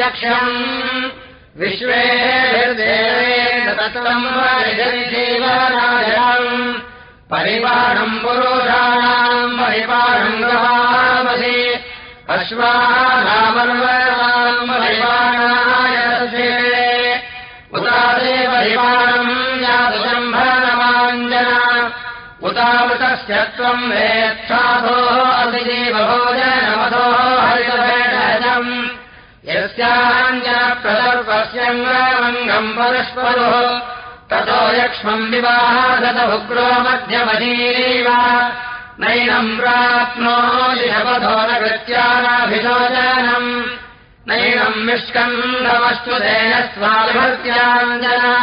लक्ष्यम् विश्वेदेवम् परिवारम् पुरोषाणाम् परिवारम् गवामसि अश्वानामर्वराम् परिवाराय उतादे परिवारम् उतावृतस्य त्वम् वेत्साधोः अतिजीवभोजनमधोः हरितभेषजम् यस्याञ्जनप्रदर्पस्यङ्गमङ्गम् परस्परोः। ततो यक्ष्मम् विवाहादतभुग्रो मध्यमधीरीव। नैनम् प्राप्नो शपथो न कृत्यानाभिशोचनम्। नैनम् निष्कन्दमश्वदेन स्वाभिभर्त्याञ्जना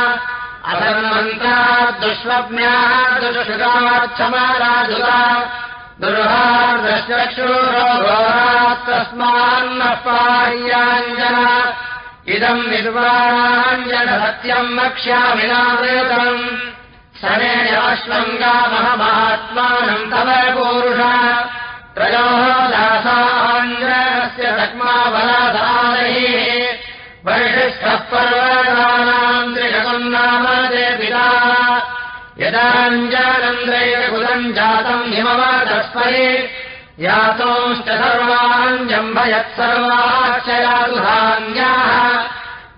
अधर्मन्तात् दुष्वप्न्यात् दुष्काक्षमाराजुता दुर्हार्दश्चक्षुरोघोरात् तस्मान्नः पाह्याञ्जना इदम् निर्वाणाञ्जनसत्यम् वक्ष्यामि नामृतम् समेयाश्वङ्गामहमात्मानम् तव पूरुष। त्रयोः दासाञ्जनस्य सक्माबलाधारैः वरिष्ठः पर्वतानाम् यदाञ्जानन्द्रैकुलम् जातम् हिमवादस्परे यातोश्च सर्वाञ्जम्भयत् सर्वाक्षयादुधान्याः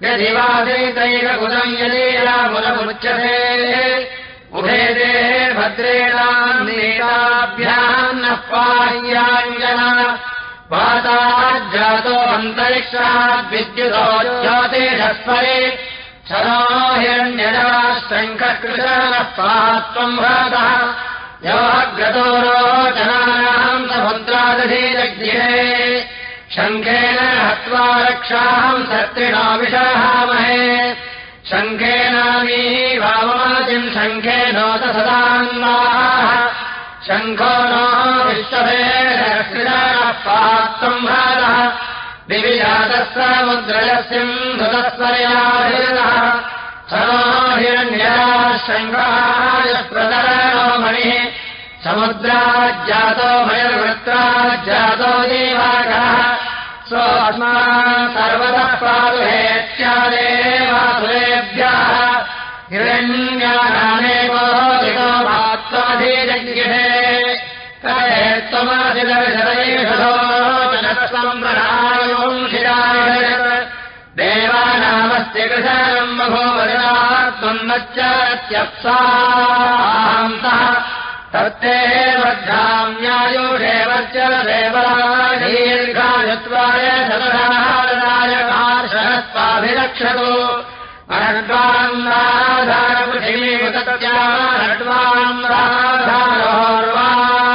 यदि वादैतैककुलम् यदेलामुलमुच्यते उभेदे भद्रेणाभ्याम् नः पाह्याञ्जना वाताज्जातो अन्तरिक्षाद्विद्युतो ज्योतिषस्परे शङ्खकृशनः पात्वम् भ्रातः योऽग्रतो रोचनानाम् समुद्रादधीरज्ञे शङ्खेन हत्वा रक्षाम् सत्रिणा विषहामहे शङ्खेनामी वाममाजिम् शङ्खेनोत सदान्वाः। शङ्खो नो विश्वभेदः पात्वम् भ्रातः दिविजातः समुद्रयस्यम् धुतस्वर्याभिरतः सनो हिरण्यया शङ्खाय प्रदरणो मणिः समुद्राज्जातो भयर्वृत्राज्जातो देवाकः स्वस्मान् सर्वतः पादुहेत्यादेवासुरेभ्यः हिरण्यानामेवो दिगो मात्वाधीरज्ञे कले कृशनम् बभूवदना त्वन्नच्चत्यप्सान्तः तत्ते वद्धाम्यायुषेवर्च देवदीर्घायुत्वाय शतधारणाय पार्शस्त्वाभिरक्षतु अनड्वान् राधारपृथिवीमुतत्या नड्वान् राधारोर्वान्तरिक्षम्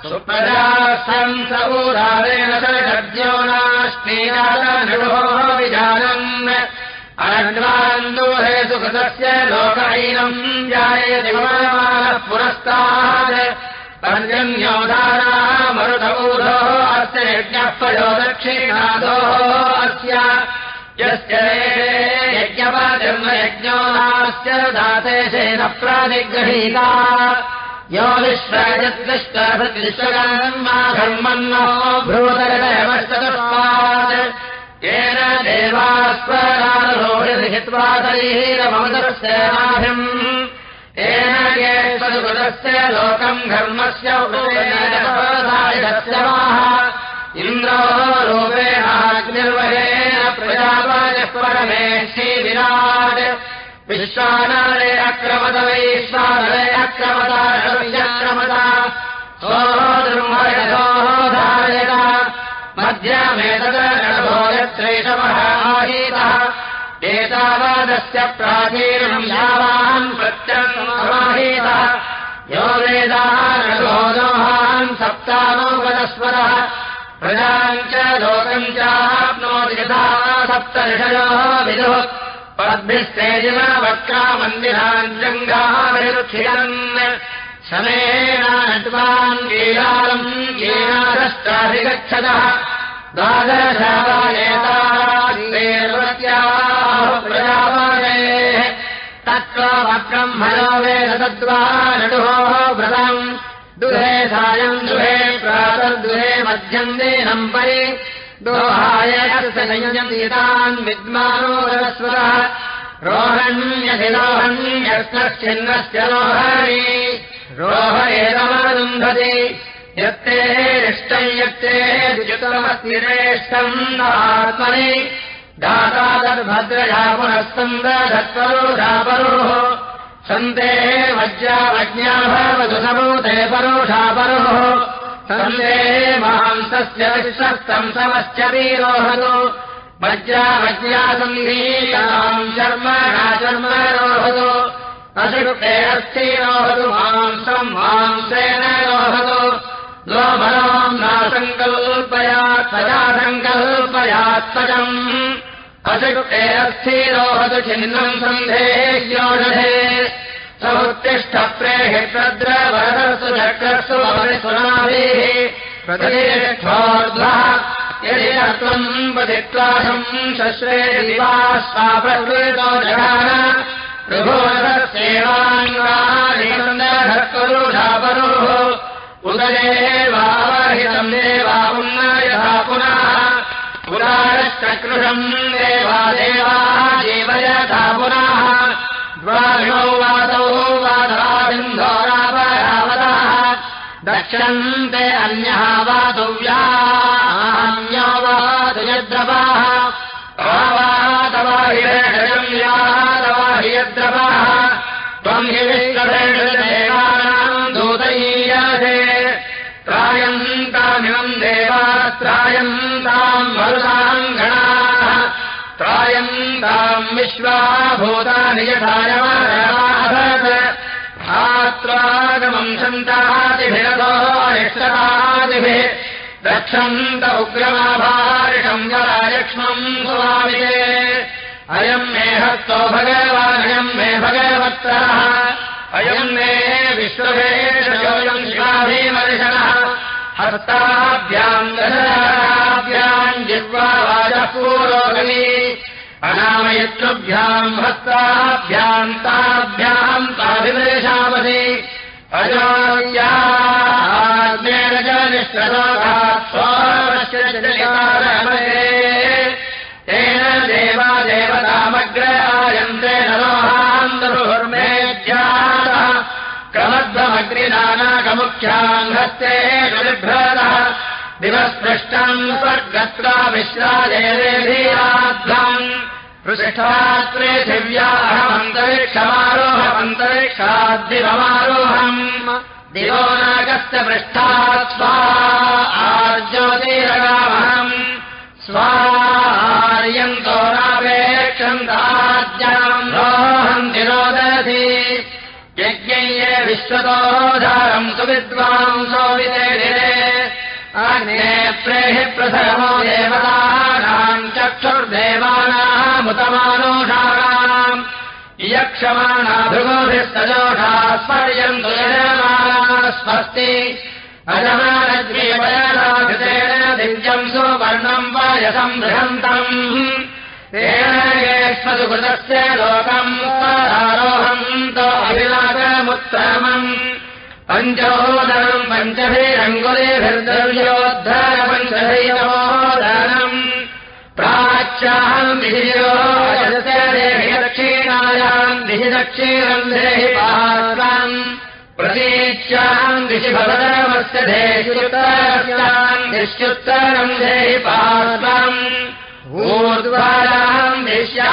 सुप्रजासन् सऊरारेण सद्यो नास्मीनादनुभोः विजानन्। अनड्वान्दोहे सुकृतस्य लोकैनम् जायति विमानः पुरस्तात् पर्जन्योधारा मरुधबूधोः अस्य यज्ञः पयो दक्षिणाधोः अस्य। यस्य यज्ञपाजन्मयज्ञो नास्य दातेशेन प्रादिगृहीता यो विश्वयद्विश्वभृद्विश्वगन्मा धर्मन्नो भ्रूतरदयमश्चतुष्पात् येन देवास्वरारोहित्वा तैरमदर्शनाभिम् येन ये स्वदुकृतस्य लोकम् धर्मस्य इन्द्रो रूपेणाग्निर्वहेण प्रजापयः परमेक्षी विराट् विश्वानरे अक्रमद वैश्वानरे सोऽधर्मयतोः धारयत मध्यमेतदो यत्रैषमहाहीतः एतावादस्य प्राचीनम् यावान् प्रत्यमाहीतः यो वेदान् सप्तानोपदस्वरः प्रजाम् च लोकम् चाप्नोति यथा सप्तर्षयोः विदुः पद्भिस्तेजिमवक्रामन्दिरान् जङ्गाभिरुक्षिरन् शमेनाट्वान् कीलालम् कीनादष्टाभिगच्छतः द्वादशावायेताः तत्त्वब्रह्मणो वेद तद्वा नडुः व्रतम्। दुहे सायम् दुहे प्रातर्दुहे मध्यम् देनम् परि विद्मानो रस्वतः रोहण्यधिरोहण्यश्चिन्नस्य रोहणि रोहयेदमरुन्धति यत्ते इष्टम् यत्ते द्विजुतमस्तिरेष्टम् आत्मनि दाता तद्भद्रया पुनः सन्दधत्परोषापरोः सन्ते वज्रावज्ञा भवतु समूते परोषापरोः सन्दे मांसस्य विश्वस्तम् समश्च वीरोहतु। वज्रावज्ञा सन्धीयाम् शर्मणा शर्मरोहतु अशुक्ते अस्ति रोहतु मांसम् मांसेन रोहतु। लोभराम् नासङ्कल्पयात् सदा सङ्कल्पयात्मजम् अशुक्ते अस्ति रोहतु छिन्नम् सन्धेह्योषधे समुत्तिष्ठ प्रेः तद्रवरसु चक्रसु सुनाभिः प्रतिष्ठोर्ध्वः यदि त्वम् पतित्वासम् शश्रे दिवा स्वाप्रकृतो जगान प्रभोदस्येवाङ्गापरुषापरुः उदरेवावहितम् देवा उन्नयथा पुनः पुराश्चकृषम् देवा देवाः जीवयथा पुनः द्वाविणौ वादौ वादाबिन्धोरापरावतः दक्षन्ते अन्यः वादव्यान्यो वादयद्रवाः यादवाहियद्रवाः त्वम् हि विश्वदेवानाम् दूतयीयसे त्रायन्तामिमम् देवास्त्रायन्ताम् मरुताम् त्रायन्ताम् आत्रागमम् सन्तादिभिरतो अरिष्टतादिभिः रक्षन्त उग्रमाभारिषम् जरायक्ष्मम् स्वामिते अयम् मे हस्तो भगवानयम् मे भगवत्तरः अयम् मे विश्वभेषयोऽयम् शिवाभिमर्शनः हस्ताभ्याम् जिह्वावाचः पूरोगमी अनामयत्रुभ्याम् हस्ताभ्याम् ताभ्याम् स्वामश्चलिकारे तेन देवा देवतामग्रहायन्ते नरोहान्दरुर्मेध्यातः क्रमध्वमग्निनानाकमुख्याम् हस्ते बिभ्रतः दिवस्पृष्टम् विश्रादेवीराध्वम् पृष्ठात्रे दिव्याहमन्तरिक्षमारोहमन्तरिक्षाद्दिवमारोहम् दिवो नागस्य पृष्ठात् स्वा आर्ज्योतिरगामहम् स्वार्यन्तो नापेक्षन्ताद्याम् रोहम् तिरोदधि यज्ञये विश्वतोधारम् सुविद्वांसो विदेधिरे अन्ये प्रेहि प्रथमो देवतानाम् चक्षुर्देवानामुतमानोषाणाम् यक्षमाणा भृगोभिस्तजोषा स्पर्यन्तु यजमाना स्वस्ति। अजमानद्वीपयनाकृतेन दिव्यम् सुवर्णम् वायसम् बृहन्तम् कृतस्य लोकम् आरोहन्तो अभिलाकमुत्तमम् पञ्चोदनम् पञ्चभिरङ्गुलेभिर्द्रव्योद्धर पञ्चभैरोदनम् प्राच्याहम् दिशिरो देहि दक्षिणायाम् दिशि दक्षिणम् देहि पार्श्वम् प्रतीच्याम् दिशि भवदमस्य देशुत्तरस्याम् दिश्युत्तरम् देहि पार्श्वम् ऊर्ध्वायाम् दिश्या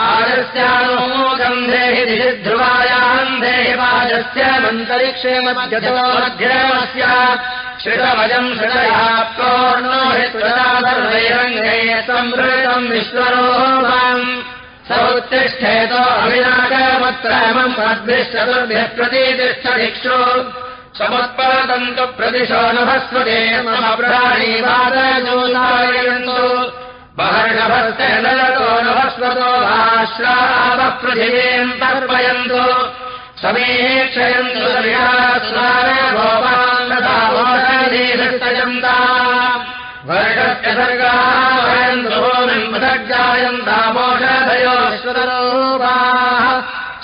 आदस्यानुमोदम् देहि दिशि ध्रुवायाम् देहि वाजस्य मन्तरिक्षे मध्यतो मध्यमस्य श्रितमजम् श्रुतया पूर्णो हित्वैरङ्गे संवृतम् चतुर्भ्यः प्रतीतिष्ठदिक्षु समुत्पादन्तु प्रतिशो नुभस्वते मम प्राणीवादजोदारयन्तु महर्षभस्य नरतो नुभस्वतो भाश्रावपृथिवीम् तर्पयन्तु। समीक्षयन्तु गोपान्नतामोषधीभृष्टयन्ता वर्षस्य सर्गाः वयन्तु भोमिम्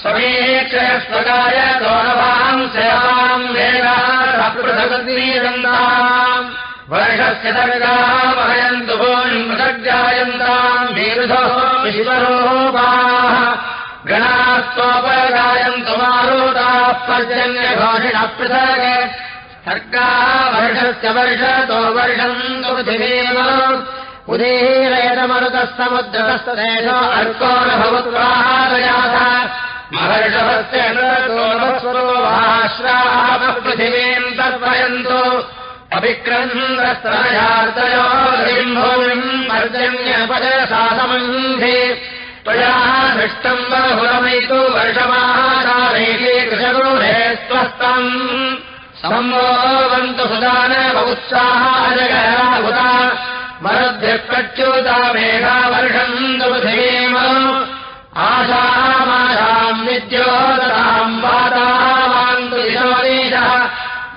समीक्षयस्वकाय गौरवाम् सेवाम् वेदापृथगीयन्ताम् वर्षस्य सर्गाः वहयन्तु भूमिमृतज्ञायन्ताम् वीरुधो विश्वरूपाः। गणास्त्वोपगायन्तु मारुताः पर्जन्यघोषिणः पृथग सर्गाः वर्षस्य वर्षतो वर्षम् पृथिवीव उदीरयतमरुतः समुद्रतस्तदेश अर्को न भवत्वादयाथ महर्षभस्य पृथिवीम् तर्पयन्तु अभिक्रन्दस्तनयार्तयोम् पर्जन्यपदसासमन्धे त्वया दृष्टम् बहुरमयितु वर्षमाहारे कृषगुणे स्वस्थम् सम्भोवन्तु सुदान उत्साहाजगुता मरुद्भिः प्रच्युता मेघा वर्षम् पृथिवीम आशामाशाम् विद्योदताम् वातावान्तु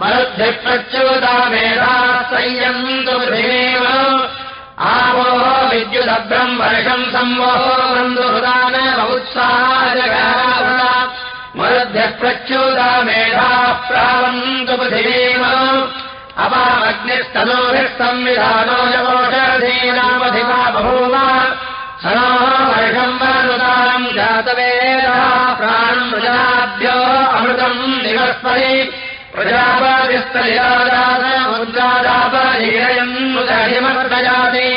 मरुद्भिः प्रच्युता मेधा संयन्तु पृथिवेव आवो विद्युदभ्रम् वर्षम् संवहो बन्धुहृदान उत्साहजगारा मरुद्भ्यः प्रच्युता मेधाः प्रावन्तु पृथिवेव अपामग्निस्तनोभिः संविधानो यवोषधीनामधिका बभूव वर्षम् वरुदाम् जातवेदः प्राणम् प्रजाभ्यो अमृतम् दिवस्परि प्रजापतिस्तयादामुद्रादापहिमर्दयाति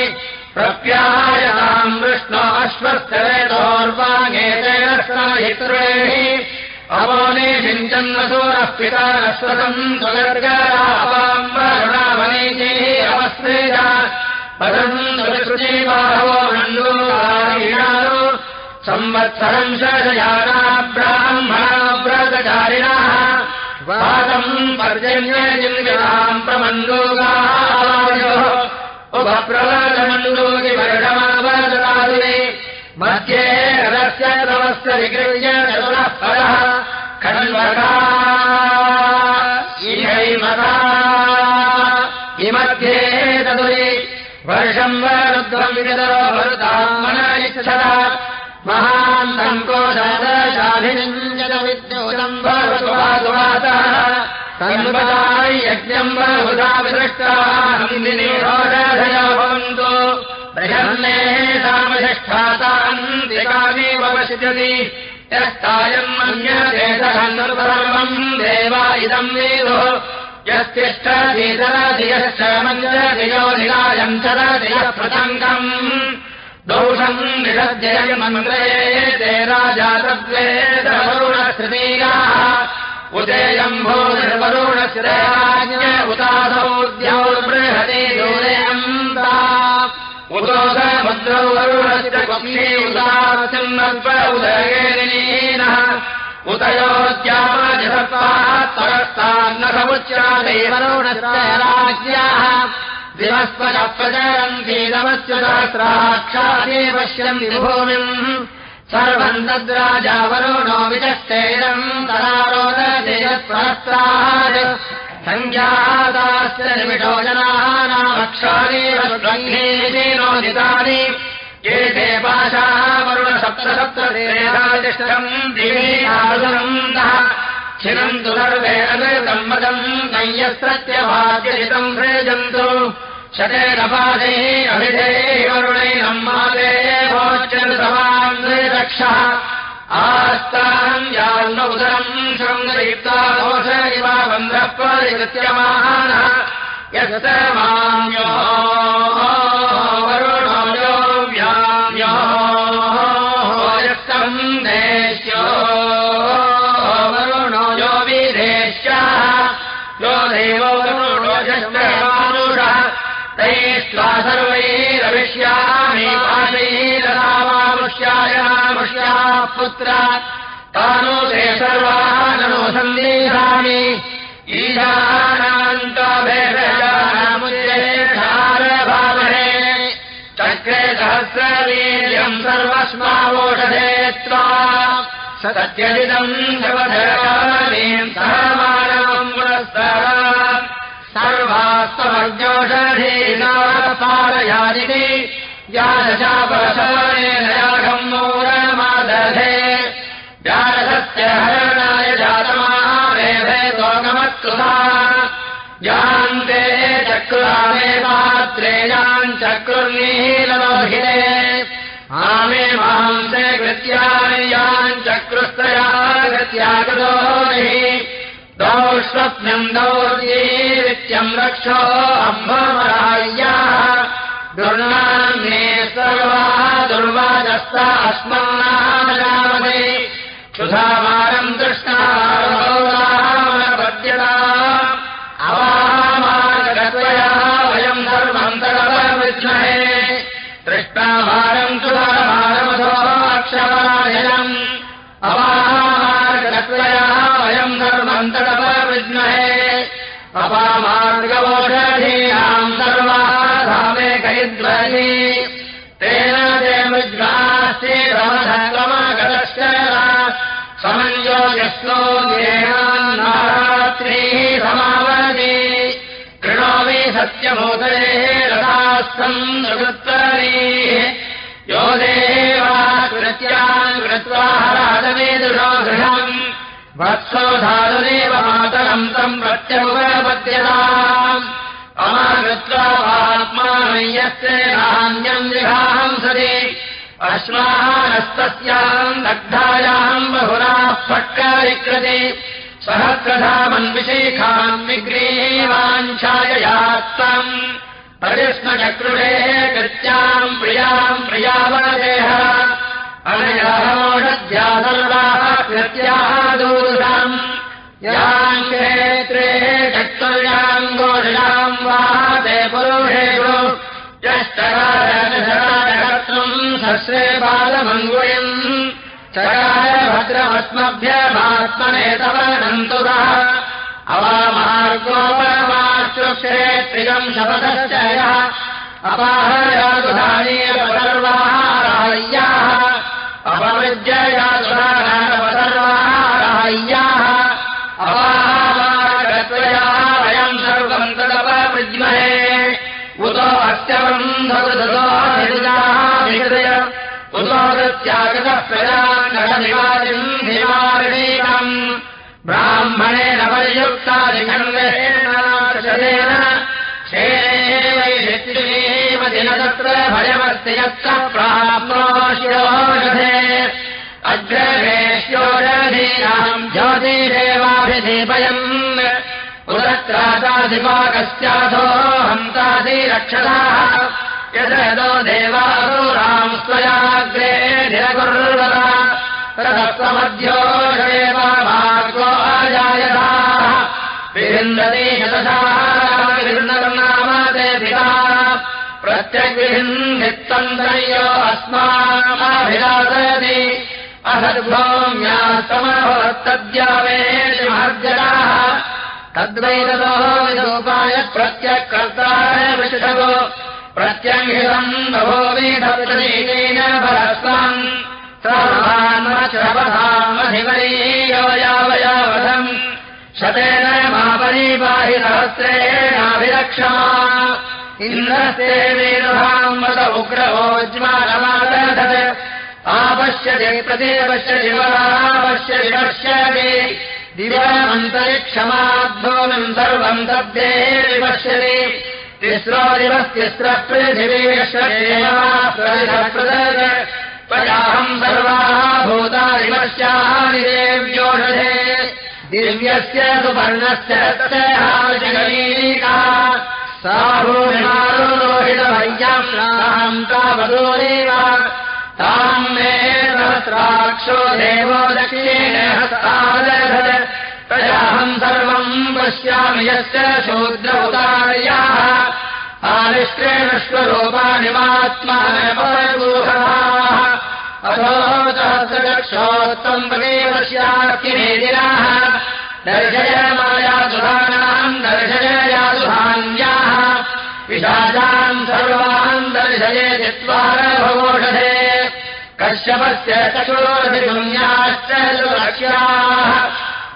प्रप्यायताम् विष्णो अश्वस्तरेतोर्वाङ्गेतेन स्महितृणेः अवोने सिञ्चन्वसूरः पिता वरुणावनीचेः अवस्त्रेज पदम् संवत्सरम् शशयाना ब्राह्मणाव्रतचारिणः वादम् पर्जन्यजिन्विताम् प्रमण्डोगायो उपप्रवादमण्डोगि वर्षमावददादिने मध्ये तवस्य विगृह्य चतुरः परः। इहैमता। इमध्ये तदुरि वर्षम् इच्छता महान्तम् पादुवातः तन्वदाय यज्ञम् बहुधा विदृष्टानिरोधयो भवन्तु। बृहन्ने सामधिष्ठातान्तिकामेव वसिष्यति यस्तायम् मन्यदेशहन्नर्वम् देवा इदम् मञ्जधियो निरायम् चरधियः प्रतङ्गम् दोषम् ते राजातद्वेदवरुणश्रुतीयाः उदेयम् भूर्वरुणस्य उतासौ बृहते दूरयन्ता उदोसमुद्रौ वरुणस्य पक्षे उदासम् उदयेनः उतयोद्यामजपात्परस्तान्न समुच्चादे वरुणस्य राज्याः दिवस्पदः प्रचरन्ति नमस्य सहस्राक्षादे पश्यन्ति भूमिम् सर्वम् तद्राजा वरुणो विचश्चैरम् सञ्जाताश्च निमिषो जनाः स्वङ्गेनोदितानि ये ते पाशाः वरुणसप्तसप्तम् दिवेदन्तः छिनन्तु सर्वे अगतम्मदम् नञ्यस्त्रत्यभाग्यहितम् भ्रेजन्तु शतेरपादैः अभिधेः वरुणैनम् मादे भोच्यन्तवान् रक्षः यान्न उदरम् शृङ्गयुक्ता दोष इव बन्धः परिकृत्यमानः यस्य मान्यो पुत्र। ईशानान्तभेदजानामुच्चेक्षारभावने चक्रे सहस्रवीर्यम् सर्वस्मावोषधे त्वा। सत्यजितम् शवधरामीम् सहमानवम् पुरस्तर सर्वास्तमर्जोषधीना पारयादिति। यादशापरशवनेन हरणाय जातमावेभे त्वगमत्कृता यान्ते चक्रामे आमे मांसे कृत्यानि यान् चक्रुस्तया कृत्यागतो दौष्वप्नम् दौर्यीत्यम् रक्षो अम्भमराय्याः दुर्नान्ये सर्वा दुर्वादस्ता अस्मन्नामदे क्षुधामारम् दृष्टापद्यता अवामार्गत्वया वयम् दृष्टाभारम् क्षुधामारमधो अक्षरायनम् अवामार्गत्वया वयम् सर्वम् तदपविद्महे अपामार्गवोषधीनाम् सर्वाः धामे कैद्वरी तेन देवज्ञास्ति रमधक्रमगतश्च समञ्जो यस्नो देहान्नारात्रिः समावति कृणोमि सत्यमोदरेः रथास्थम् नृकृत्वरीः यो देवा कृत्यान् कृत्वा हरादवेदुषो गृहम्। वत्सो धातुरेव मातरम् तम् प्रत्यमुपपद्यताम् अमागत्वा आत्मानयस्य नान्यम् विहाहम् सति अश्वाहारस्तस्याम् दग्धायाम् बहुराः फट्कविकृति सहस्रधामन्विशेखाम् विग्रीवाञ्छाययात्तम् परिष्मचक्रुषेः कृत्याम् प्रियाम् प्रियावदेह। अनयाहोषध्या सर्वाः कृत्याः दूरम् याम् क्षेत्रे चक्तुर्याम् गोषयाम् वा ते पुरुषेषु यष्टराजकर्तुम् सस्रे बालमङ्गुयम् चकार भद्रमस्मभ्यमात्मने तव नन्तुरः अवामार्गोपरमाश्रुक्षेत्रियम् शपथश्च यः। अपाहयातुधानीयपसर्वाहाराह्याः अपविद्ययातुधानपसर्वाहाराह्याः अपाहमार्गत्वया प्रजाङ्गनिवारिम् निवारणीयम् ब्राह्मणेन भयमस्ति यत्र प्राप्नोषिरोषधे अग्रवेश्योरधीनाम् ज्योतिरेवाभिदीपयम् उदत्रादाधिपाकस्याधो हन्तादिरक्षताः यदो देवासूराम् स्वयाग्रे निरकुर्वता तदत्वमध्यो देव मार्गो अजायताः विभिन्दति शतशानाम ते पिता प्रत्यग्विहिन्नित्तन्तयो अस्माभिलासयति असद्भौम्यास्तमभवत्तद्यावेति महर्जनाः। तद्वैततो विदोपाय प्रत्यक्कर्ता विषभो प्रत्यङ्गितम् नभो वेदप्रतीकेन परस्ताम् सर्वान्मश्रवधामधिवरीयो यावयावधम् शतेन मापरीपाहि सहस्रेणाभिरक्षमा इन्द्रस्ते वेदभाम् वद उग्रवोज्मानमादधत् आपश्यति प्रतिपश्यति वरापश्यति पश्यति। दिवमन्तरिक्षमाद्भूमिम् सर्वम् तद्दे विपश्यति तिस्रो दिवस्तिस्रः पृथिवीश्वरेण पयाहम् सर्वाः भूतादिवश्याः निदेव्योषधे दिव्यस्य सुपर्णस्य सा तावदूरेव ताम् मे सहस्राक्षो देवो दक्षिणेन हस्तादधत् तयाहम् सर्वम् पश्यामि यस्य शूद्रौदार्याः आनिष्क्रेणस्वरूपाणिमात्मानपरगूहाः अथो सहस्रक्षोत्तम् प्रदेवस्याकिमेदिनाः दर्शय मायासुधानाम् दर्शय यासुधान्याः विशाचान् सर्वान् दर्शये चित्वारभवोषधे कश्यपस्य चतुरोधिगुण्याश्च सुरक्ष्याः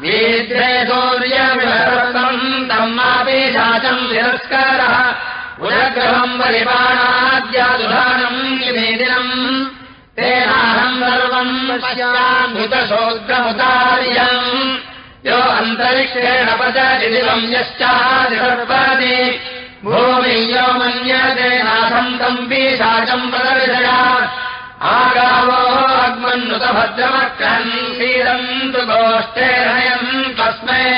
वीद्रे सूर्यविभर्तम् तम्मापि शाचम् तिरस्कारः पुरग्रहम् परिपाणाद्यासुधानम् निवेदिनम् तेनाहम् सर्वम् पश्यामुतशोग्रमुदार्यम् यो अन्तरिक्षेण पचदिवम् यश्चादिसर्वादि भूमि यो मन्यते नाथम् तम्पि शाचम् प्रदर्शया आगावो अग्मन्नुतभद्रमक्रन् क्षीरन्तु गोष्ठेरयम् तस्मै।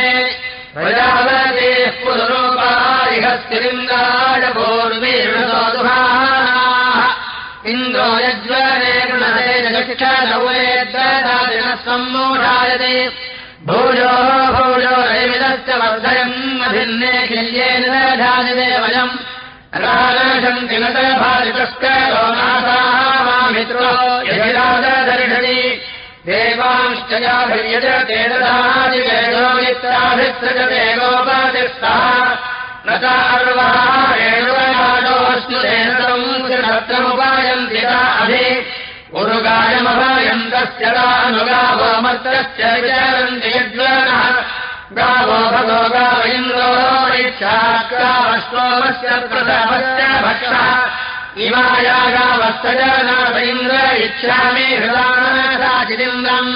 प्रजावतेः पुनरूपारिहस्तिलिङ्गाय पूर्वीर्णसोदुभाः इन्द्रो यज्वरे गृणते जक्षणवेद्रदिनः सम्मूढायते भूयो भूयो रैमिदश्च वर्धयम् अभिन्ने किल्येन धाजते वयम् राजशन्ति न भारितस्करो नाथाः मित्रो यजिराजदर्शति देवांश्च याभिर्यज ते ददादिवेदो मित्राभिसृजते गोपातिस्तः न चार्वः रेणुवयाजोऽस्नुतेनमुपायन्ति अभि। उरुगायमभयन्तस्य अनुगावमर्तस्य विचरन्ति यज्वनः गावो भगो इन्द्रो इच्छाश्वमस्य प्रथमस्य भक्षः। इमाया जनाथ इन्द्र इच्छामि हृदाचिदिन्द्रम्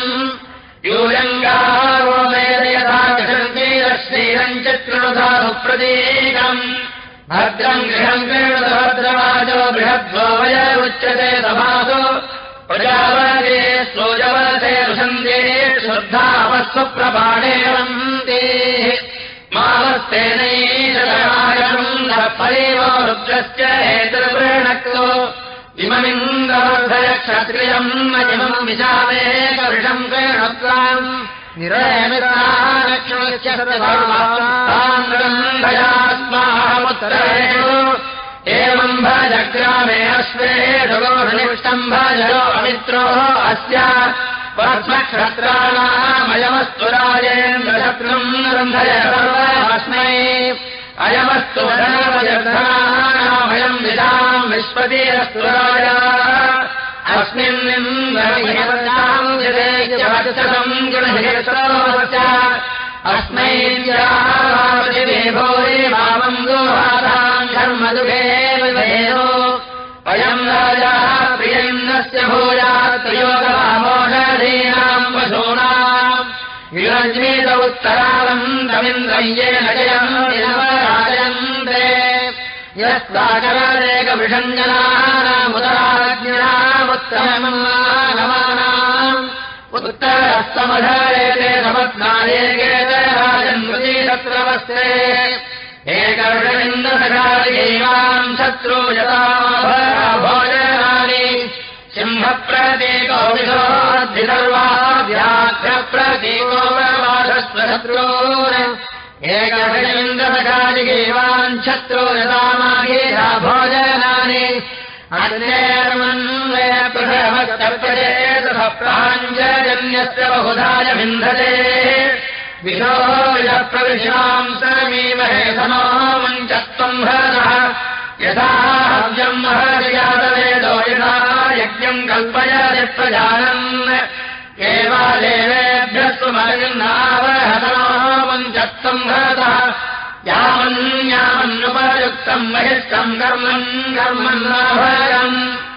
यूयङ्गावो मेदयथा श्रीरम् चित्रणधातुप्रतीकम् भद्रम् गृहम् क्रीडभद्रवाजो बृहद्वो वय उच्यते सभासु प्रजावते रुषन्ते श्रद्धावस्वप्रपाणे वन्ते मावस्तेनैशरायम् परिवो रुद्रस्य हेतुर्वृणक्तो। इममिन्दवर्धय क्षत्रियम् इमम् विशाले करुषम् क्रीणत्वाम् निरयमितालक्ष्मणस्य सर्वभास्मामुत्तरेषु एवम् भजग्रामे अश्वेषुगोषनिष्टम् भजो अमित्रोः अस्य परस्मक्षत्राणामयमस्तुराजेन्द्रशत्रुम् रन्धय सर्वस्मै अयमस्तु वदनवजर्धनानामयम् विदाम् विश्वतीरस्तुराय अस्मिन्निन्द्रम् गृहेश्वरस्य अस्मै भोरे वामम् गोहाताम् धर्मदुःखे विभेदो अयम् राजा प्रियन्द्रस्य भूयात्रयोगवामोषधीनाम् पशूनाम् विरज्मीत उत्तरावन्तमिन्द्रय्येन जयम् राजयन्ते यस्ताकरादेकविषञ्जनानामुदराज्ञामुत्तममानवानाम् उत्तरस्तमधारेते समत्नायेकेत राजन्मृती तत्रवस्ते एकविषमिन्द्रसखादिवाम् शत्रो यथा भोजनानि। सिंहप्रतीको विधोर्धिसर्वाभ्याघ्रप्रतीको वाधस्वशत्रून् एकविषमिन्द्रसखादिगेवान् शत्रो यथामागेधा भोजनानि। अन्येर्मन्वय प्रथमस्तर्पयेतः प्राञ्जन्यस्य बहुधाय विन्धते विशो प्रविशाम् समीमहे सनो मञ्चत्वम् हरः। यथा हव्यम् हर्यादवेदो यथा यज्ञम् प्रजानन्। एवादेवेभ्यः सुमर्नावहतनो मञ्चत्वम् हरतः यामन्यामन्नुपयुक्तम् महिष्टम् कर्मम् कर्मन्नाभरम्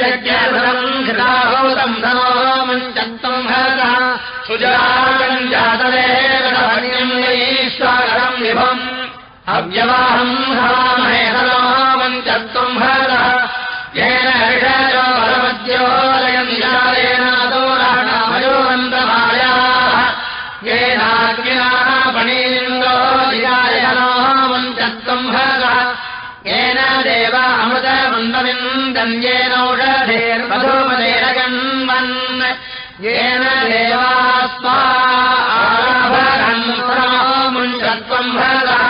यज्ञधनम् घृताहौतम् धनो मञ्चन्तम् जातवेदम् ईश्वरम् विभम् अव्यवाहम् हवामहे धनो मञ्चन्तम् हर्षयो येनौषधेर्मधुमदेरगन्वन् येन हरतः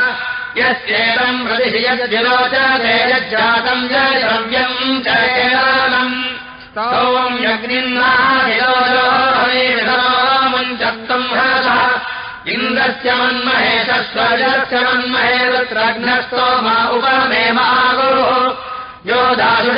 यस्येदम् यद्विरोचते यज्जातम् च द्रव्यम् च केवलम् स्तौवम् यग्निन्नामुञ्चत्वम् मुञ्चत्वम् हरः इन्द्रस्य मन्महेशस्वर्यस्य मन्महे रुद्रघ्नस्तो मा उपमे मागुरुः यो दाशुषस्वकृतोमुञ्चत्वम्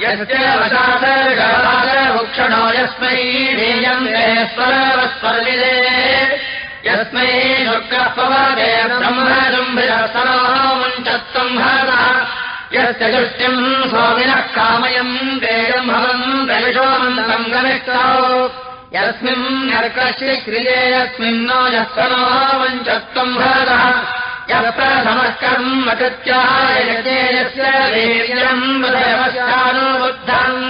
यस्य वशादर्गभुक्षणो यस्मै स्वरवस्वर्विदे यस्मै शुक्रपवदे ब्रह्मजुम्भिरस्तनो मुञ्चत्वम् हरः यस्य दृष्ट्यम् स्वामिनः कामयम् देयम् भवम् दविषोमन्तम् गमिष्टौ। यस्मिन् नर्कश्चि क्रिये यस्मिन्नो यस्तनो वञ्चत्वम् भरतः यः प्रथमः यस्य वीर्यम् हृदयवस्यानुबुद्धम्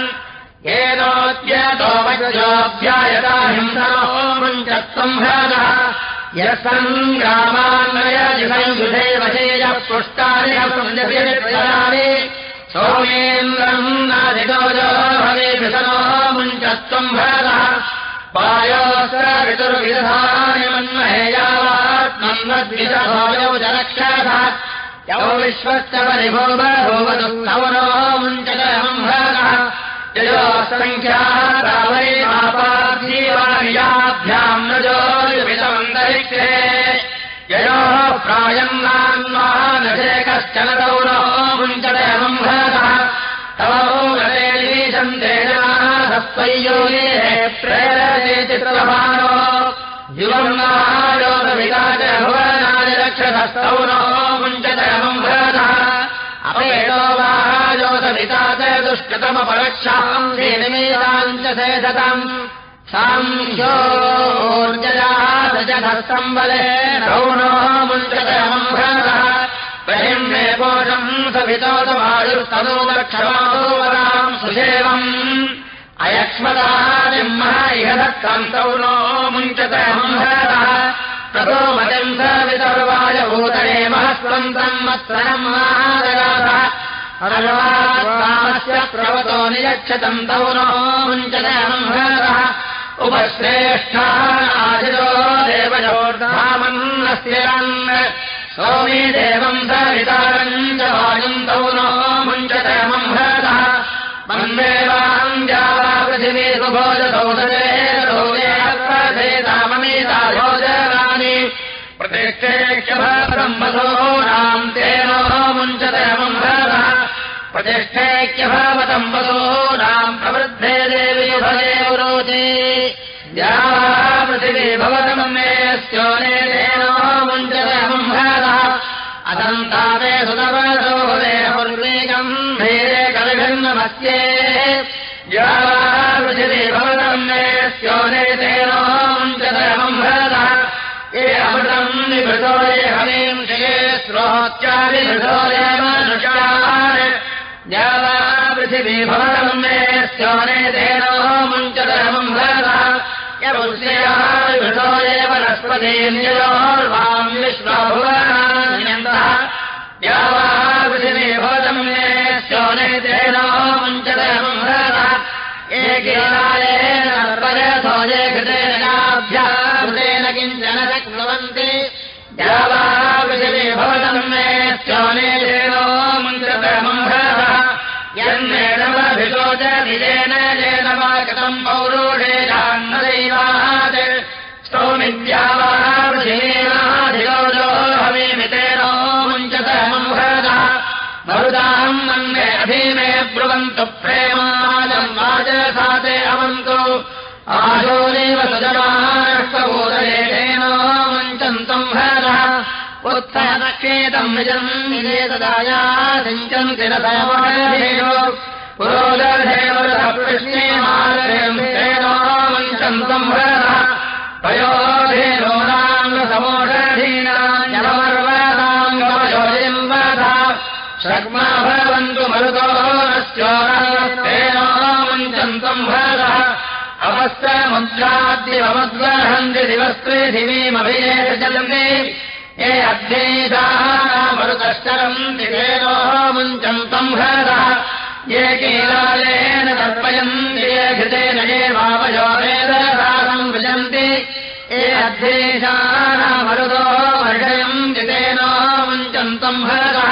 येनोद्यतो वज्रोऽध्यायता हिंसनो वञ्चत्वम् भरतः यस्सङ्ग्रामान्वयजिषयुधेवशेयः पुष्टानि सोमेन्द्रम् नाधिगोजो भवेभिषणो मुञ्चत्वम् भरतः पायोस्त्र ऋतुर्विधानि मन्महेयावात्मन्वद्विषभोजौ जनक्षः यौ विश्वस्य परिभो नवनो मुञ्चतमम् भरतः जयोसङ्ख्यापार्थीवार्याभ्याम् न ययोः प्रायम् नान्वानशे कश्चन गौरो मुञ्चतमम् रक्षधस्तौनो मुञ्चतमम् भरतः। अपेतो वायोगविता च दुष्कृतमपरक्षाम् निमेताम् च सेधतम् साङ्ख्योर्जयादजधस्तम्बले रौनो मुञ्चतमम् भरतः बहिर्मे पोषम् सवितोतवायुस्तनोदक्षमाम् सुषेवम्। अयक्ष्मदानिम्मः इह दत्तन्तौ नो मुञ्चतमम् भरतः ततो मतिम् मत्सरम् महादगास्य प्रवतो नियच्छतम् तौ नो मुञ्चतमम् भरतः उपश्रेष्ठानाशिरो देवयोर्धामन्नस्यरन् सोमी देवम् सवितारम् च वायुम् तौ नो मुञ्चतमम् भरतः। मन्देवाम् जावा पृथिवी भोजनानि। प्रतिष्ठेक्ष्य ब्रह्मसो नाम् तेनो मुञ्चतमम् भरतः। प्रतिष्ठेक्य भावतम् वसो नाम् प्रवृद्धे देवी रोचि पृथिवी भवतमन्ये स्योने तेनो मुञ्चतमम् सुतवसो भवे पूर्वीकम्। धीरे कलिभिन्नमस्ये पृथिवी भवतमन्ये स्योने तेनो मुञ्चतमम् भरतः। ये अमृतम् निभृतो ये हवीम् शिये श्रोत्यादिभृतोरे मनुष्यान्। पृथिवी भवतमन्ये स्योने तेनो मुञ्चतमम् भरतः यभृतो ये वनस्पतीन्योर्वाम् विश्वभुवनान्यन्तः पृथिवी भवतमन्ये स्योने तेनो मुञ्चतमम् भरतः एकेनायेन परसो ये कृतेनाभ्याभृतेन किञ्चन शक्नुवन्ति पृथिवी भवतमन्ये स्योने तेनो मुञ्चतमम् भरतः यन्मेणमभितो च निजेन कृतम् पौरुषेयान्नदैवात् मरुदाहम् मन्ये अभीमे ब्रुवन्तु प्रेमाजम् वाचसाते अवन्तु। सुजमानष्टभूतरेणो मुञ्चन्तम् निजम् निवेददाया सिञ्चन्ति रथेषु पुरोदधेवृष्णे मालेनो मुञ्चन्तम् भरतः। पयोधेनो नाङ्गसमोषधीनाञ्जलमर्वदाङ्गमयोजिम् वध शर्मा भवन्तु मरुतो नश्चोरेनो मुञ्चन्तम् भरतः दिवीमभिनेषजन्ति ये अध्येशाः मरुतश्चरम् दिवेनो मुञ्चन्तम् हरः ये कीलालेन तर्पयन्ति ये घृतेन ये वावयो वेदसारम् विजन्ति ये अध्येशाः मरुतो वर्षयम् जितेनो मुञ्चन्तम् हरः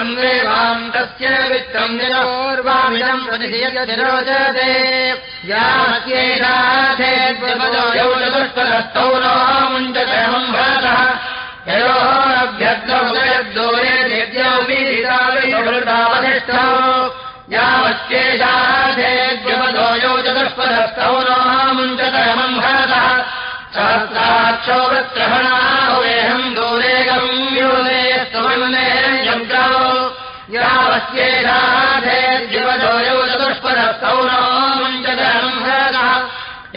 मन्वेवान्तस्य वित्तम् जनोर्वामिदम् प्रतिशिरोचते यास्येषाधेद्विपदो चतुष्पदस्तौ नो मुञ्चतमम् भरतः। ययोरभ्यर्थमुदयद्दोरे नित्यौपीतावधिष्ठौ यावत्येषाधेद्विपदो यौ चतुष्पदस्तौ नो मुञ्चतमम् भरतः यावस्येषाधेद्विपदोयौ चतुष्पदस्तौ नो मुञ्चतमम् भरतः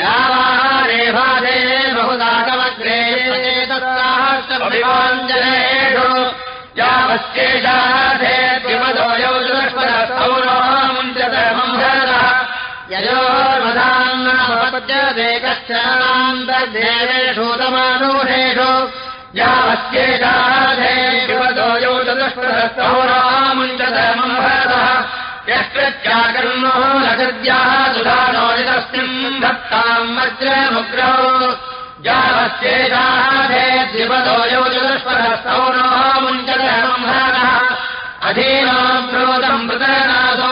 यावारेभादे बहुदाकमग्रे यावस्येषाधेद्विपदोयौ चतुष्पदस्तौ नो मुञ्चतमम् भरतः ययोर्वधान्नापद्यते कश्चनान्तर्देवेषु तमानुषेषु यावस्येषाधेद्विपदोयौ चतुष्पदस्तौरामुञ्चतमम् भरतः यष्टत्याकर्मो नगद्याः सुधानोदितस्मिन् धत्ताम् वज्रमुग्रौ यावस्येषाधेद्विपदोयौ चतुष्पदस्तौरामुञ्चतमम् भरतः अधीनाम् क्रोधम् मृतनाथो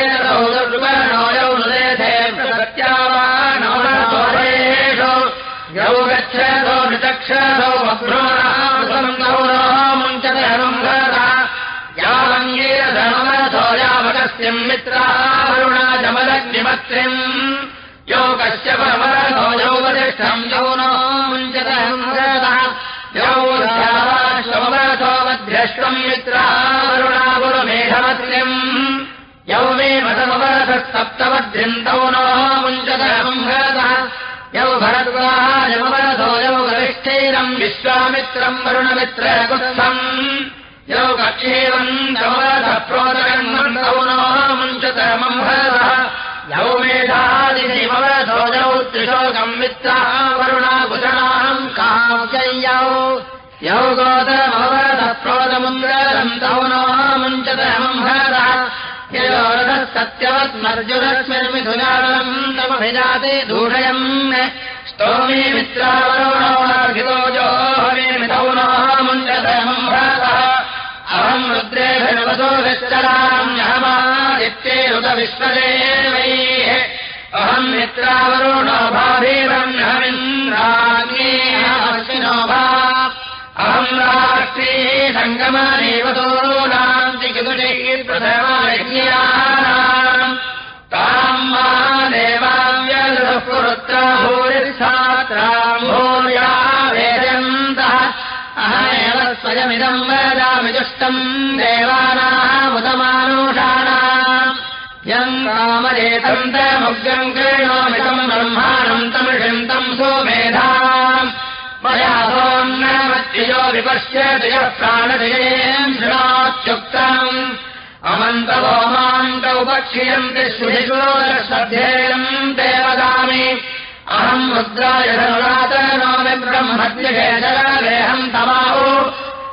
नृचक्षतो वक्रोणामृतौ मुञ्चतमम् भरतः यावङ्गीरधमथो यावकस्यम् मित्रावरुणा जमलग्निमत्रिम् यो कश्यपमरथो यौ वरिष्ठम् यौ नो मुञ्चतमम् भरतः यौ मे मुञ्चतमम् भरतः यौ भरद्वाहायमवरथो यौ गरिष्ठैरम् विश्वामित्रम् वरुणमित्रकुत्थम् यौ कक्षेवम् तमवरथः प्रोदकन्मन्तौ नो मुञ्चतमम् भरतः यौ मेधादिमवरथो यौ त्रिशोकम् मित्राः वरुणाभुषणाम् काव्ययौ। यौ गोतमवरथः प्रोदमुन्द्रन्तौ नो मुञ्चतमम् भरतः ययोरथः सत्यवत्मर्जुनस्मिर्मिथुनालम् तमभिजाते दूषयम् स्तोमे मित्रावरोणो विश्वदेवैः अहम् मित्रावरुणो भाभिरह्नमिन्द्राग्नेऽश्विनो भा। अहम् राष्ट्री सङ्गमदेवतोनाम् चिकितुषैः प्रथमायज्ञानाम् ताम् मा देवाव्यलुः पुरुत्रा भूरिच्छात्राम् भूर्या वेदन्तः स्वयमिदम् वदामि देवानामुदमानुषाणाम् यम् कामरेतन्तमुग्रम् कृणोमितम् ब्रह्माणम् तमिषम् तम् सोमेधाम् मया विपश्यति यः प्राणजयेम् शृणात्युक्तम् अमन्तवो मान्तौ पक्षियन्ति श्रुधिशोदश्रद्धेयम् ते वदामि। अहम् रुद्राय धनुरातनोमि ब्रह्मज्ञेहम् तमाहु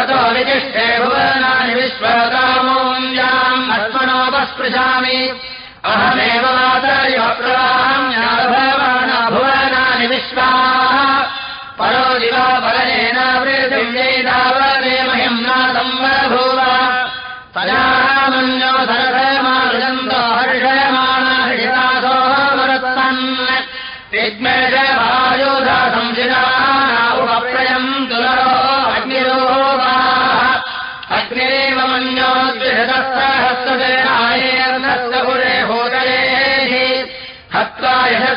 ततो विशिष्टे भुवनानि विश्वकामोऽ्याम् अस्मनोपस्पृशामि। अहमेव भुवनानि विश्वाः। परो दिवा बलेन वृथिव्यैदावने महिम्ना संवभूव तयामन्यो सरसमारुजन्तो हर्षयमाना हृदासोऽवरत्तन् विद्मेष वायुधा संशिराः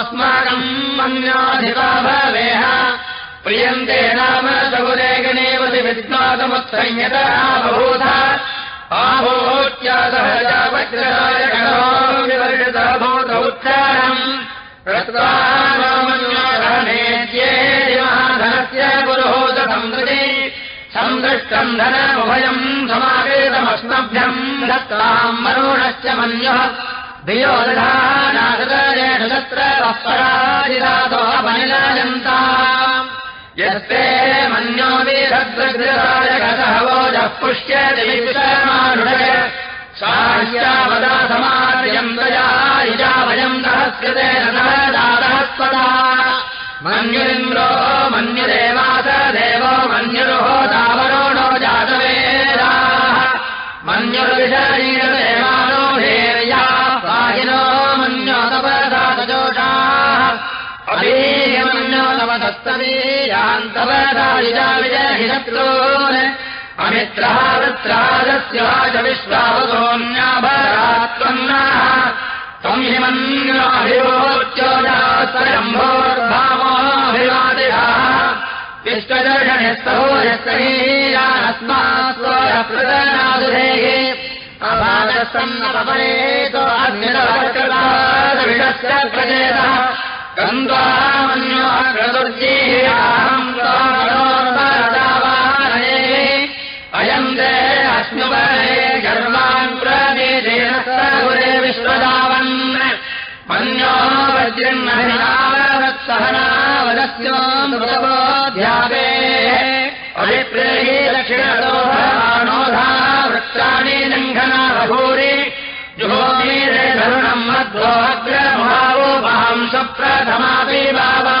अस्माकम् मन्याधिका भवेह प्रियन्ते नाम सगुरे गणेवति विद्वासमुत्संयतः बभूथ आभूत्यासहजावज्राय गणो विवर्षिता भूत उत्साहम् रत्वामन्योधनेत्ये महाधनस्य संसृति सन्दृष्टम् धनमुभयम् समावेदमस्मभ्यम् दत्ताम् मरुणश्च मन्यः। तत्र वःपराजिरातो अपनिलायन्ता यस्ते मन्यो वीरद्रग्राय गतहवोजः पुष्यति विश्वमानुडय साह्यावदा समार्यम् दया इजा वयम् सह जातः मन्युरिन्द्रो मन्युदेवास देवो मन्युरुहो दावरोणो जातवेदाः। मन्युर्विषरीरदेवानो हेर्या पाहिनो मन्यो तपदातजोषाः अभीयमन्यो तव दत्तवीयान्तवदायिजा विजयहिशत्रून् अमित्रः वृत्राजस्य वाच विश्वावतोऽन्याभरात्वन्नाः हिमन्योभिवोच्योजास्तरम्भोर्भामोऽभिवादिहाः विश्वदर्शनिस्तोयस्तरीयानस्मात्वप्रदनादुधेः अभागसन्नपरेतो अन्यविषस्य प्रचेतः गन्ध्वामन्योर्जीयाहम् अयम् दे अश्नुवरे गर्वान् प्रदेशेन गुरे मन्यो वज्रन्नहिनावत्सहनावदस्योऽध्यापे अभिप्रेहि दक्षिणदोधानोधा वृक्षाणि लङ्घना बभूरि जुहोमीरे धरुणम् मध्वोऽग्रमुहावोपहम् स्वप्रथमापि बाबा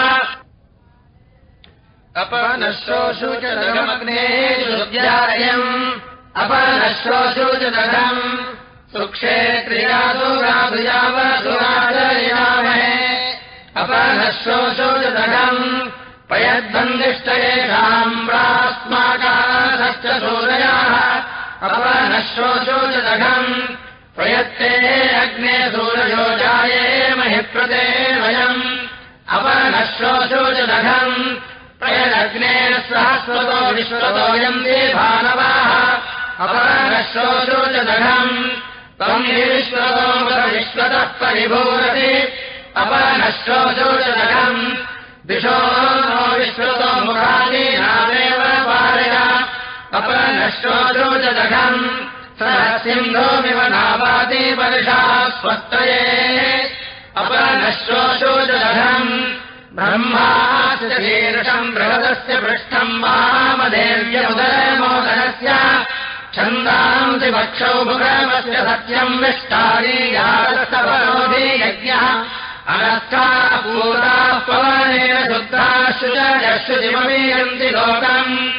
अपनश्रोषु च दगमग्नेषुद्यायम् अपनश्रोषु च दगम् च दगम् पयद्बन्दिष्टयेषाम् प्रास्माकाशश्च सूरयाः। दगम् प्रयत्ते अग्ने सूरयो जाये महि प्रते वयम् प्रयदग्नेन सहस्रतो विश्वतोऽयन्ते भानवाः। अपनश्रोषु च दघम् विश्वतो परिभूरति दघम् दिशो नो विश्वतो दघम् सिन्धोमिव नावाति वर्षा स्वस्तये च दघम् ब्रह्माशीर्षम् बृहदस्य पृष्ठम् वामदेव्यमुदरमोदरस्य छन्दांसि भुगमस्य सत्यम् विष्टारीयास्तवरोधि यज्ञः। अनस्थाः पूताः पवनेन शुद्धाश्रुचश्रुतिमवीयन्ति लोकम्।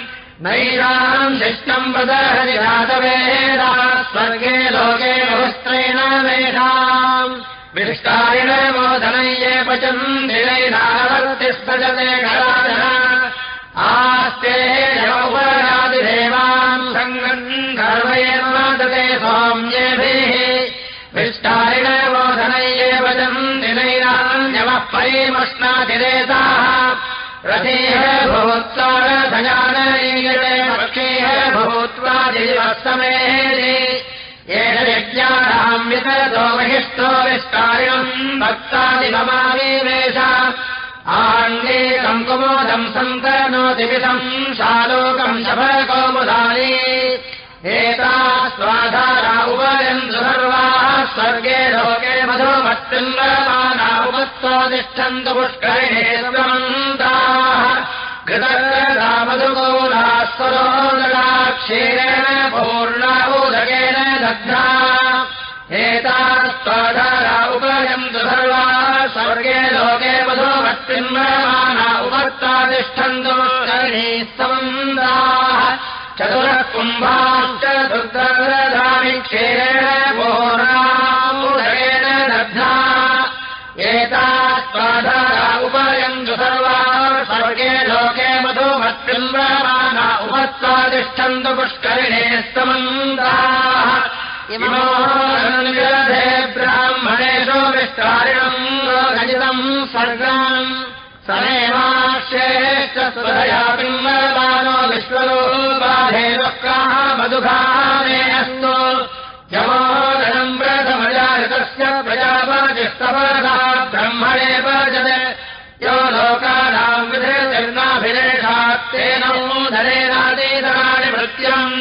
नैराम् शिष्टम् वदहरिरातवेदा स्वर्गे लोके बहुस्त्रेण मेधाम्। विष्टारिण मोदनय्ये पचम् निरैनावर्तिस्तजते कलादः आस्ते यौवरादिदेवाम् सङ्गम् सौम्येभिः विष्टारिण मोदनय्ये पचम् परिमष्णातिरेताः रथेः भूत्वा रथयानयीयते पक्षेः भूत्वा दिवस्तमेः एष यज्ञानाम् वितरतो महिष्ठो विस्तारिणम् भक्तादिममावेश आङ्गेकम् कुमोदम् सन्तनोतिविधम् शालोकम् शफकौमुदानी एता स्वाधारा उपयन्तु सर्वाः स्वर्गे लोके उपत्वातिष्ठन्तु पुष्करिणे स्वमन्ताः। कृतकृता मधुगोलाः स्वरोदरा क्षीरेण पूर्णा उदकेन दग्धा। एता स्वाधारा उपयन्तु सर्वाः स्वर्गे लोके मधुमत्तिन्दमाना उपत्वातिष्ठन्तु पुष्करिणे स्वमन्ताः चतुरः कुम्भाश्च दुर्गदानि क्षेरेण पूर्णामुदरेण दग्धा एतास्वाधारा उपयन्तु सर्वाः स्वर्गे लोके मधुमत्बिम्बमाना उपत्वातिष्ठन्तु पुष्करिणे स्तमन्ताः। इमोधे ब्राह्मणेषु विस्तारिणम् खचितम् सर्गम् समेवाश्रेश्च स्वया बिम्बमानो विश्वलोपाधे वक्राः मधुघाने अस्तु। यमोदनम् प्रथमजातस्य प्रजापतिस्तवधा ब्रह्मणे भजते यो लोकानाम् भृत्यम्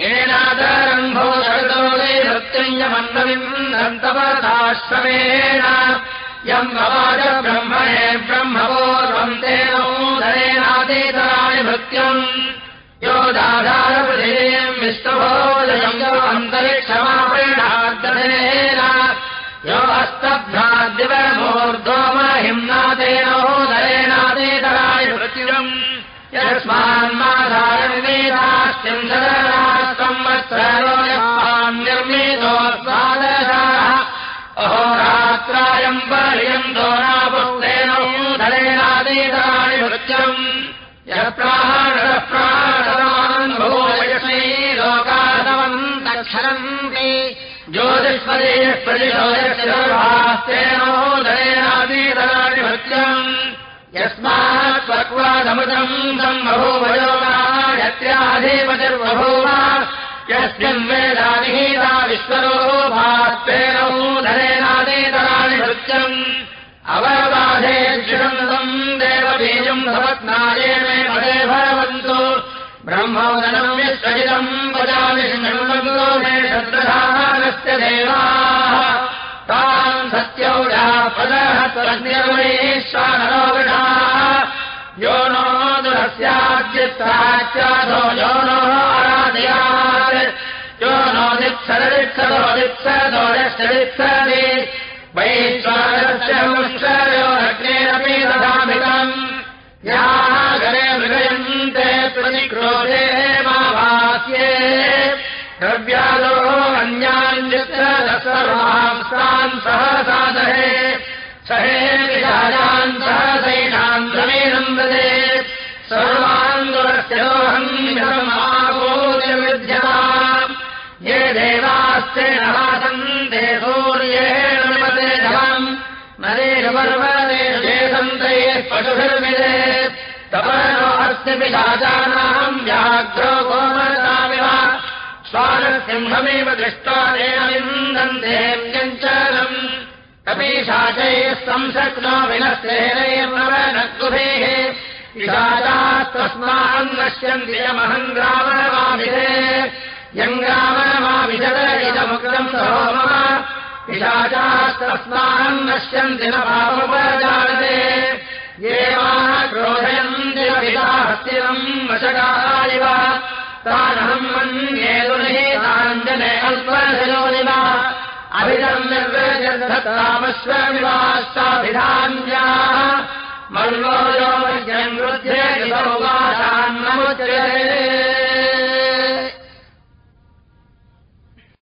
येनादरम् भूतोदे भृत्यम् यमन्नविम् दन्तपदाश्रमेण यम् भवाज ब्रह्मणे ब्रह्मपूर्वम् तेनोदरेणातीतराणि भृत्यम्। यो दाधारपृथिवीम् विष्णुभोजयम् यो अन्तरिक्षमापरिणार्दनेन यो हस्तभ्राद्दिवमूर्ध्वो महिम्नातेनोदरेणातीतराणि भृत्यम्। यस्मान्माधारण्येतास्तिम् संवत्सरो यस्मान् निर्मितोत्पादशाः अहोरात्रायम् पर्यन्तो नापुस्तेनोदरेणातीतराणि भृत्यम् यप्राणः प्राणवान् भूयश्री लोकादवन्तक्षरन्ति ज्योतिष्पदेः प्रतिशोयस्तेनोदरेणातीतराणि भृत्यम् यस्मात् स्वक्वादमृतम् सम्बभूवयोगा यत्याधिपतिर्बभूव यस्मिन् वेदानिहीता विश्वरोभास्तेनोदरेणातीतराणि भृत्यम् अवबाधे क्षुषन्तम् देवबीजम् भवत्नाये मे पदे भवन्तु ब्रह्मोदनम् विश्वजितम् पदामि शृण्वन्तो मे शत्रधानस्य देवाः। तान् सत्यौजा पदहत्वज्ञर्वैश्वानरो विषाः यो नो आराधयात्। यो नो दित्सरदित्सदो दित्सदो यश्चदित्सदि वैश्वानस्य वंशयोरग्नेरपि दधामितम् याः गरे मृगयन्ते प्रतिक्रोधे मा वास्ये द्रव्यादो अन्यान्यत्रदसर्वांस्तान् सहसादहे सहे विचारान् सहसैनान् समेनम् ददे सर्वान् दुरस्योऽहङ्गमागोचविद्यमा ये देवास्ते सूर्येण धवम् नरेर्वर्वदे सन्ते पशुभिर्मिदे तपनो अस्य पिशाचानाम् व्याघ्रो गोमतामिव स्वानसिंहमेव दृष्ट्वा विन्दन्ते व्यञ्चलम् कपीशाचैः संशक्नो विनस्तेनैर्नव न गुभेः पिशाचास्तस्मान् नश्यन्ति यमहम् ग्राममाभिधे यम् सहो मम पिशाचास्तस्मान् नश्यन्ति न पापजानते ये मा क्रोधयन्ति पिशाहस्तिनम् वशकायव। तानहम् मन्ये दुर्हेताञ्जने अल्पशयोनिव अभिरम्यर्वतामस्वा निवास्ताभिधान्या मन्मो यो मध्य वृद्धे कृतमुपादान्नमुच्यते